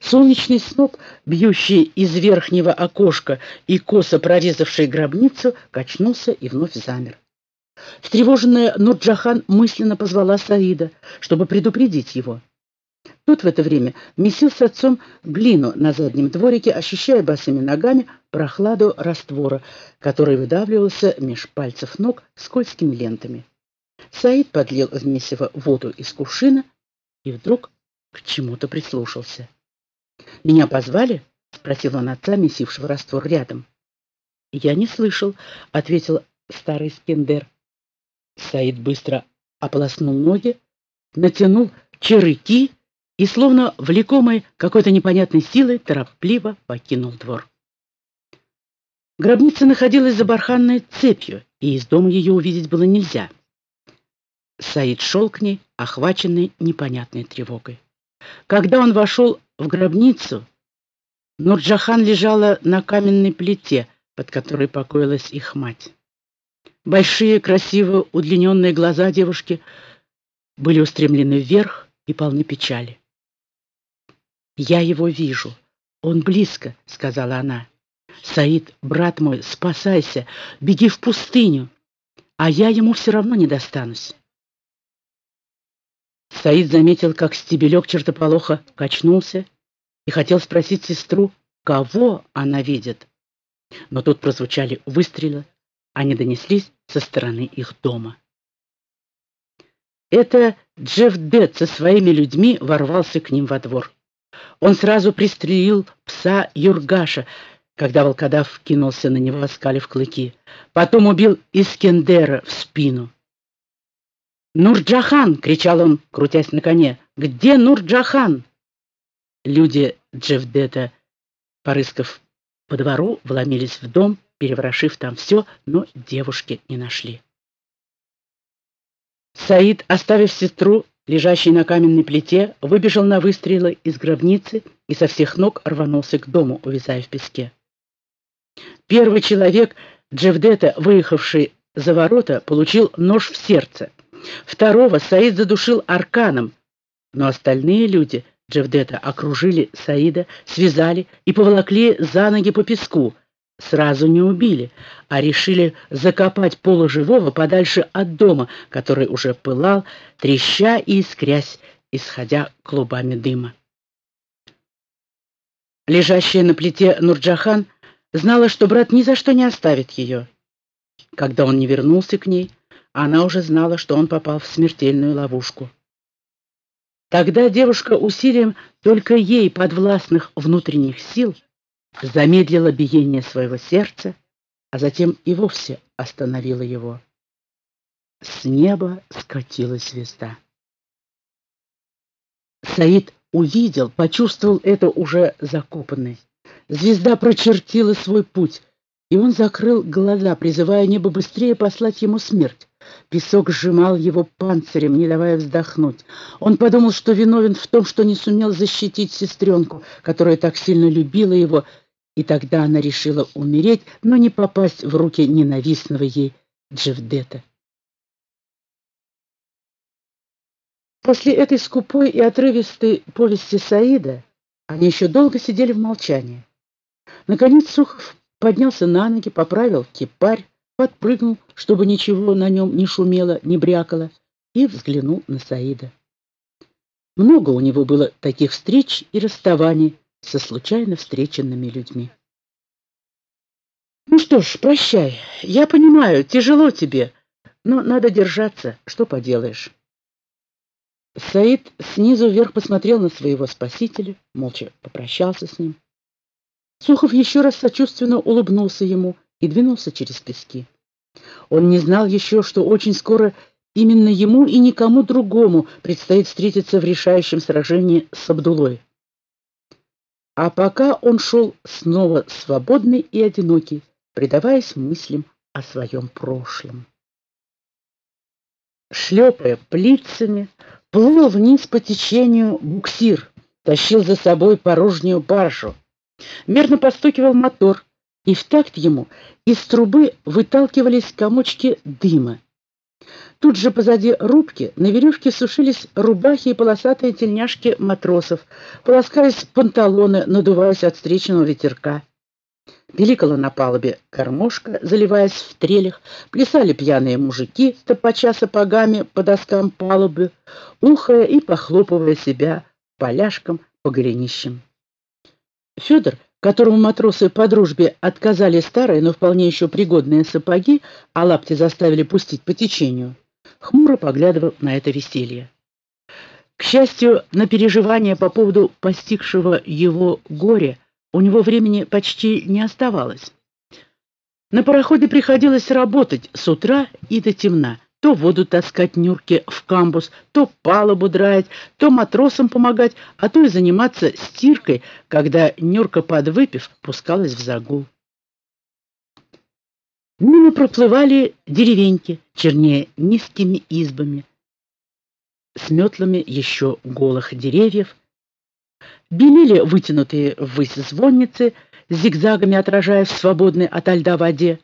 Солнечный сноп, бьющий из верхнего окошка и косо прорезавший гробницу, качнулся и вновь замер. Встревоженная Нурджахан мысленно позвала Саида, чтобы предупредить его. Тут в это время месил с отцом глину на заднем дворике, ощущая босыми ногами прохладу раствора, который выдавливался меж пальцев ног скользкими лентами. Саид подлил в месиво воду из кувшина и вдруг к чему-то прислушался. «Меня позвали?» — спросил он отца, месившего раствор рядом. «Я не слышал», — ответил старый Скендер. Саид быстро ополоснул ноги, натянул черыки и, словно влекомый какой-то непонятной силой, торопливо покинул двор. Гробница находилась за барханной цепью, и из дома ее увидеть было нельзя. Саид шел к ней, охваченный непонятной тревогой. Когда он вошел в гробницу, Нурджахан лежала на каменной плите, под которой покоилась их мать. Большие, красиво удлиненные глаза девушки были устремлены вверх и полны печали. «Я его вижу. Он близко», — сказала она. «Саид, брат мой, спасайся, беги в пустыню, а я ему все равно не достанусь». Саид заметил, как стебелек чертополоха качнулся и хотел спросить сестру, кого она видит. Но тут прозвучали выстрелы, они донеслись со стороны их дома. Это Джефф Дед со своими людьми ворвался к ним во двор. Он сразу пристрелил пса Юргаша, когда волкодав кинулся на него, оскалив клыки. Потом убил Искендера в спину. «Нурджахан!» — кричал он, крутясь на коне. «Где Нурджахан?» Люди Джевдета, порыскав по двору, вломились в дом, переворошив там все, но девушки не нашли. Саид, оставив сестру, лежащий на каменной плите, выбежал на выстрелы из гробницы и со всех ног рванулся к дому, увязая в песке. Первый человек, Джевдета, выехавший за ворота, получил нож в сердце. Второго Саид задушил арканом, но остальные люди Джевдета окружили Саида, связали и поволокли за ноги по песку. Сразу не убили, а решили закопать полуживого подальше от дома, который уже пылал, треща и искрясь, исходя клубами дыма. Лежащая на плите Нурджахан знала, что брат ни за что не оставит ее. Когда он не вернулся к ней, она уже знала, что он попал в смертельную ловушку. Тогда девушка усилием только ей подвластных внутренних сил замедлила биение своего сердца, а затем и вовсе остановила его. С неба скатилась звезда. Саид увидел, почувствовал это уже закопанный. Звезда прочертила свой путь, и он закрыл глаза, призывая небо быстрее послать ему смерть. Песок сжимал его панцирем, не давая вздохнуть. Он подумал, что виновен в том, что не сумел защитить сестренку, которая так сильно любила его, и тогда она решила умереть, но не попасть в руки ненавистного ей Джевдета. После этой скупой и отрывистой повести Саида они еще долго сидели в молчании. Наконец Сухов поднялся на ноги, поправил кипарь, подпрыгнул, чтобы ничего на нем не шумело, не брякало, и взглянул на Саида. Много у него было таких встреч и расставаний, со случайно встреченными людьми. «Ну что ж, прощай. Я понимаю, тяжело тебе, но надо держаться, что поделаешь». Саид снизу вверх посмотрел на своего спасителя, молча попрощался с ним. Сухов еще раз сочувственно улыбнулся ему и двинулся через пески. Он не знал еще, что очень скоро именно ему и никому другому предстоит встретиться в решающем сражении с Абдулой. А пока он шел снова свободный и одинокий, предаваясь мыслям о своем прошлом. Шлепая плицами, плыл вниз по течению буксир, тащил за собой порожнюю баржу. Мерно постукивал мотор, и в такт ему из трубы выталкивались комочки дыма. Тут же позади рубки на веревке сушились рубахи и полосатые тельняшки матросов, полоскались панталоны, надуваясь от встречного ветерка. Пиликала на палубе кормушка, заливаясь в трелях, плясали пьяные мужики, топача сапогами по доскам палубы, ухая и похлопывая себя поляшком по голенищам. Федор, которому матросы по дружбе отказали старые, но вполне еще пригодные сапоги, а лапти заставили пустить по течению, хмуро поглядывал на это веселье. К счастью, на переживания по поводу постигшего его горя у него времени почти не оставалось. На пароходе приходилось работать с утра и до темна, то воду таскать Нюрке в камбус, то палубу драить, то матросам помогать, а то и заниматься стиркой, когда Нюрка, подвыпив, пускалась в загул. Мимо проплывали деревеньки, чернее низкими избами, с метлами еще голых деревьев, белели вытянутые ввысь звонницы, зигзагами отражая в свободной ото льда воде.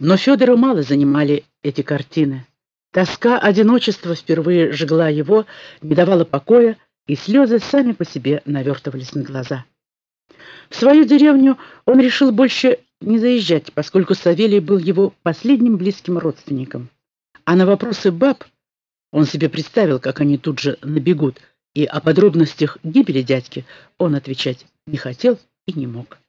Но Федора мало занимали эти картины. Тоска одиночества впервые жгла его, не давала покоя, и слезы сами по себе навертывались на глаза. В свою деревню он решил больше не заезжать, поскольку Савелий был его последним близким родственником. А на вопросы баб он себе представил, как они тут же набегут, и о подробностях гибели дядьки он отвечать не хотел и не мог.